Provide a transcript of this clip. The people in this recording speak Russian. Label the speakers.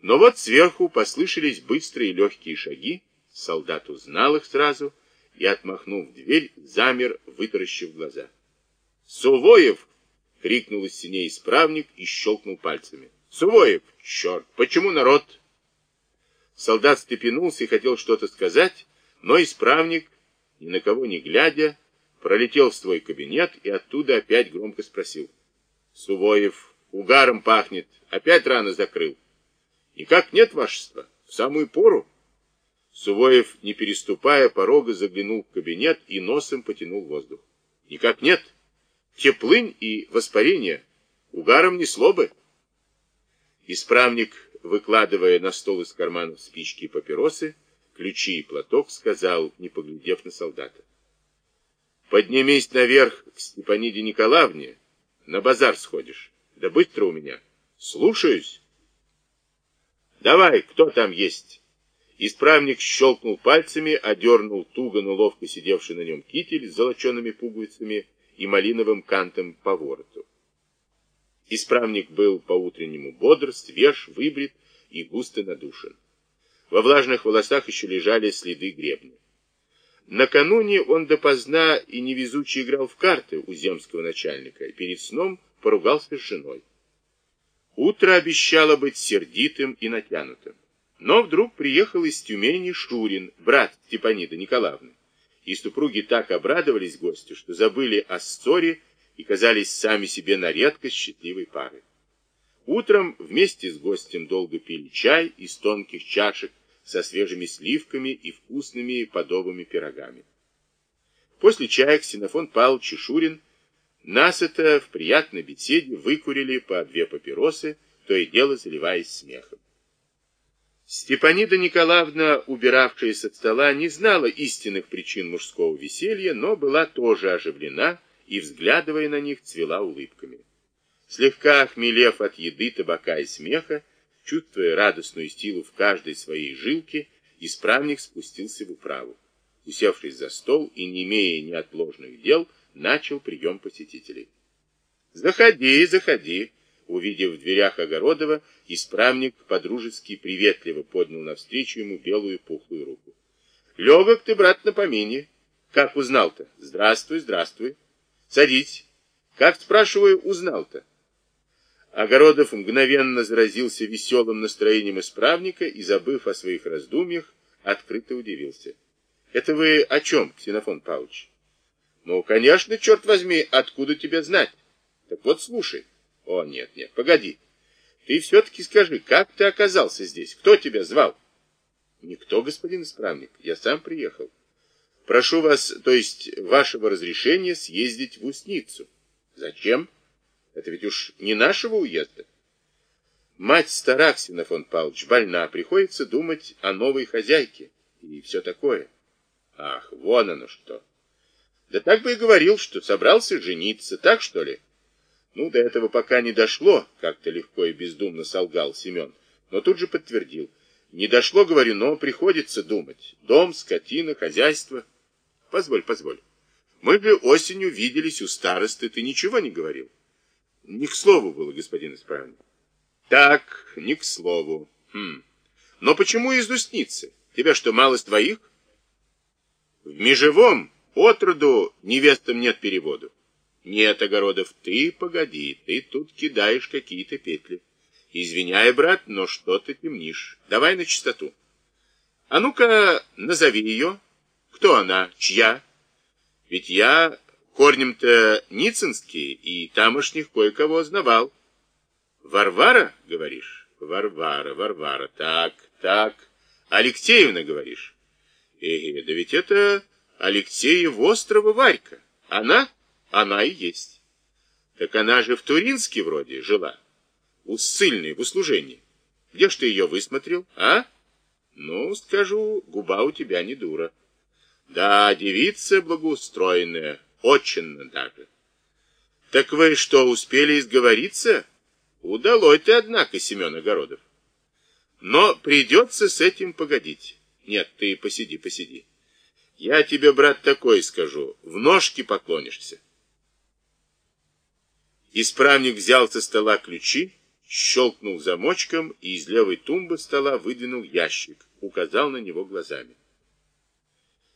Speaker 1: Но вот сверху послышались быстрые легкие шаги, солдат узнал их сразу и, отмахнув дверь, замер, вытаращив глаза. «Сувоев!» — крикнул из синей исправник и щелкнул пальцами. «Сувоев! Черт! Почему народ?» Солдат степенулся и хотел что-то сказать, но исправник, ни на кого не глядя, пролетел в свой кабинет и оттуда опять громко спросил. «Сувоев, угаром пахнет, опять рано закрыл». «Никак нет, вашества, в самую пору». Сувоев, не переступая порога, заглянул в кабинет и носом потянул воздух. «Никак нет». Теплынь и воспарение угаром несло бы. Исправник, выкладывая на стол из карманов спички и папиросы, ключи и платок, сказал, не поглядев на солдата. Поднимись наверх к Степаниде Николаевне, на базар сходишь. Да быстро у меня. Слушаюсь. Давай, кто там есть? Исправник щелкнул пальцами, одернул туго, но ловко сидевший на нем китель с золочеными пуговицами и малиновым кантом по вороту. Исправник был по-утреннему бодр, свеж, выбрит и густо надушен. Во влажных волосах еще лежали следы гребня. Накануне он допоздна и невезуче играл в карты у земского начальника и перед сном поругался с женой. Утро обещало быть сердитым и натянутым. Но вдруг приехал из Тюмени Шурин, брат Степаниды Николаевны и супруги так обрадовались гостю, что забыли о ссоре и казались сами себе на редкость счастливой парой. Утром вместе с гостем долго пили чай из тонких чашек со свежими сливками и вкусными подобыми пирогами. После чая Ксенофон Павлович Шурин нас это в приятной беседе выкурили по две папиросы, то и дело заливаясь смехом. Степанида Николаевна, убиравшая со стола, не знала истинных причин мужского веселья, но была тоже оживлена и, взглядывая на них, цвела улыбками. Слегка охмелев от еды, табака и смеха, чувствуя радостную стилу в каждой своей жилке, исправник спустился в управу. Усевшись за стол и не имея неотложных дел, начал прием посетителей. «Заходи, заходи!» Увидев в дверях Огородова, исправник подружески приветливо поднял навстречу ему белую пухлую руку. «Легок ты, брат, на помине. Как узнал-то? Здравствуй, здравствуй. Садись. Как, спрашиваю, узнал-то?» Огородов мгновенно заразился веселым настроением исправника и, забыв о своих раздумьях, открыто удивился. «Это вы о чем, Ксенофон Павлович?» «Ну, конечно, черт возьми, откуда тебе знать? Так вот, слушай». О, нет, нет, погоди. Ты все-таки скажи, как ты оказался здесь? Кто тебя звал? Никто, господин исправник. Я сам приехал. Прошу вас, то есть вашего разрешения съездить в Усницу. Зачем? Это ведь уж не нашего уезда. Мать стара, Ксенофон Павлович, больна, приходится думать о новой хозяйке и все такое. Ах, вон оно что. Да так бы и говорил, что собрался жениться, так что ли? Ну, до этого пока не дошло, как-то легко и бездумно солгал Семен, но тут же подтвердил. Не дошло, говорю, но приходится думать. Дом, скотина, хозяйство. Позволь, позволь. Мы же осенью виделись у старосты, ты ничего не говорил? Не к слову было, господин исправник. Так, не к слову. Хм. Но почему из Дусницы? Тебя что, мало с двоих? В межевом отроду невестам нет переводу. Нет, Огородов, ты погоди, ты тут кидаешь какие-то петли. Извиняй, брат, но что ты темнишь? Давай на чистоту. А ну-ка, назови ее. Кто она? Чья? Ведь я корнем-то Ницинский и тамошних кое-кого знавал. Варвара, говоришь? Варвара, Варвара. Так, так. Алексеевна, говоришь? Э, да ведь это Алексеев острова Варька. Она? Она и есть. Так она же в Туринске вроде жила. У ссыльной, в услужении. Где ж ты ее высмотрел, а? Ну, скажу, губа у тебя не дура. Да, девица благоустроенная, очень даже. Так вы что, успели изговориться? Удалой ты, однако, Семен Огородов. Но придется с этим погодить. Нет, ты посиди, посиди. Я тебе, брат, такой скажу, в ножки поклонишься. Исправник взял со стола ключи, щелкнул замочком и из левой тумбы стола выдвинул ящик, указал на него глазами.